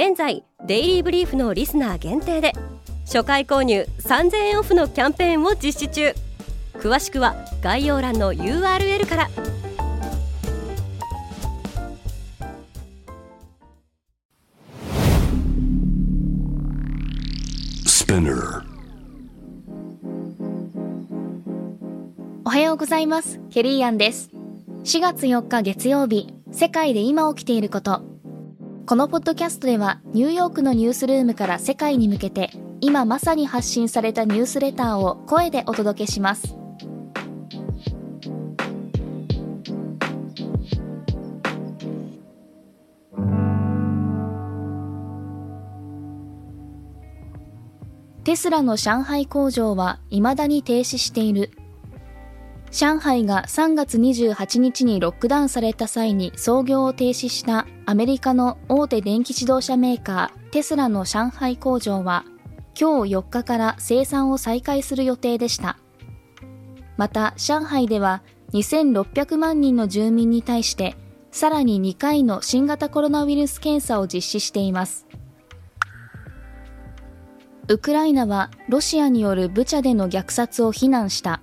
現在デイリーブリーフのリスナー限定で初回購入3000円オフのキャンペーンを実施中。詳しくは概要欄の URL から。おはようございます。ケリーアンです。4月4日月曜日世界で今起きていることこのポッドキャストではニューヨークのニュースルームから世界に向けて今まさに発信されたニュースレターを声でお届けしますテスラの上海工場は未だに停止している。上海が3月28日にロックダウンされた際に操業を停止したアメリカの大手電気自動車メーカーテスラの上海工場は今日4日から生産を再開する予定でした。また上海では2600万人の住民に対してさらに2回の新型コロナウイルス検査を実施しています。ウクライナはロシアによるブチャでの虐殺を非難した。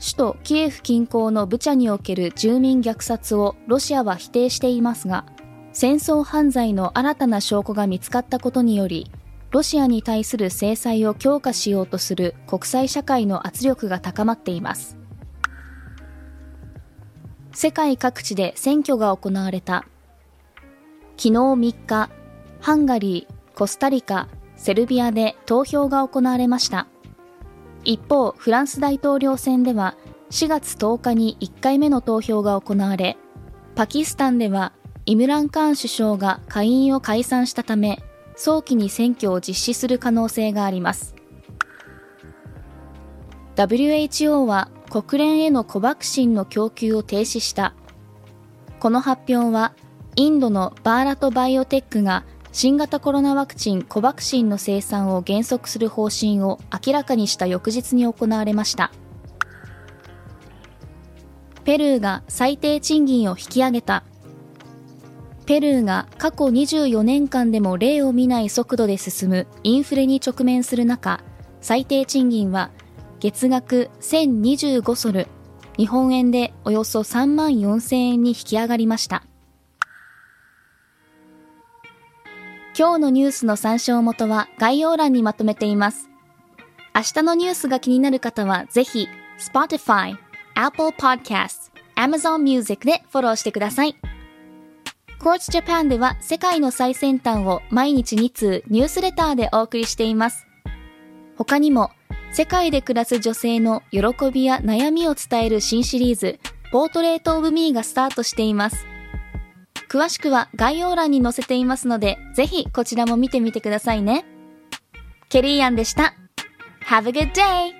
首都キエフ近郊のブチャにおける住民虐殺をロシアは否定していますが、戦争犯罪の新たな証拠が見つかったことにより、ロシアに対する制裁を強化しようとする国際社会の圧力が高まっています。世界各地で選挙が行われた。昨日3日、ハンガリー、コスタリカ、セルビアで投票が行われました。一方、フランス大統領選では4月10日に1回目の投票が行われ、パキスタンではイムラン・カーン首相が下院を解散したため、早期に選挙を実施する可能性があります。WHO は国連へのコバクシンの供給を停止した。この発表は、インドのバーラトバイオテックが新型コロナワクチンコバクシンの生産を減速する方針を明らかにした翌日に行われました。ペルーが最低賃金を引き上げた。ペルーが過去24年間でも例を見ない速度で進むインフレに直面する中最低賃金は月額1025ソル日本円でおよそ3万4000円に引き上がりました。今日のニュースの参照元は概要欄にまとめています。明日のニュースが気になる方はぜひ Spotify、Apple Podcasts、Amazon Music でフォローしてください。Quartz Japan では世界の最先端を毎日2通ニュースレターでお送りしています。他にも世界で暮らす女性の喜びや悩みを伝える新シリーズ、ポートレートオブミーがスタートしています。詳しくは概要欄に載せていますので、ぜひこちらも見てみてくださいね。ケリーアンでした。Have a good day!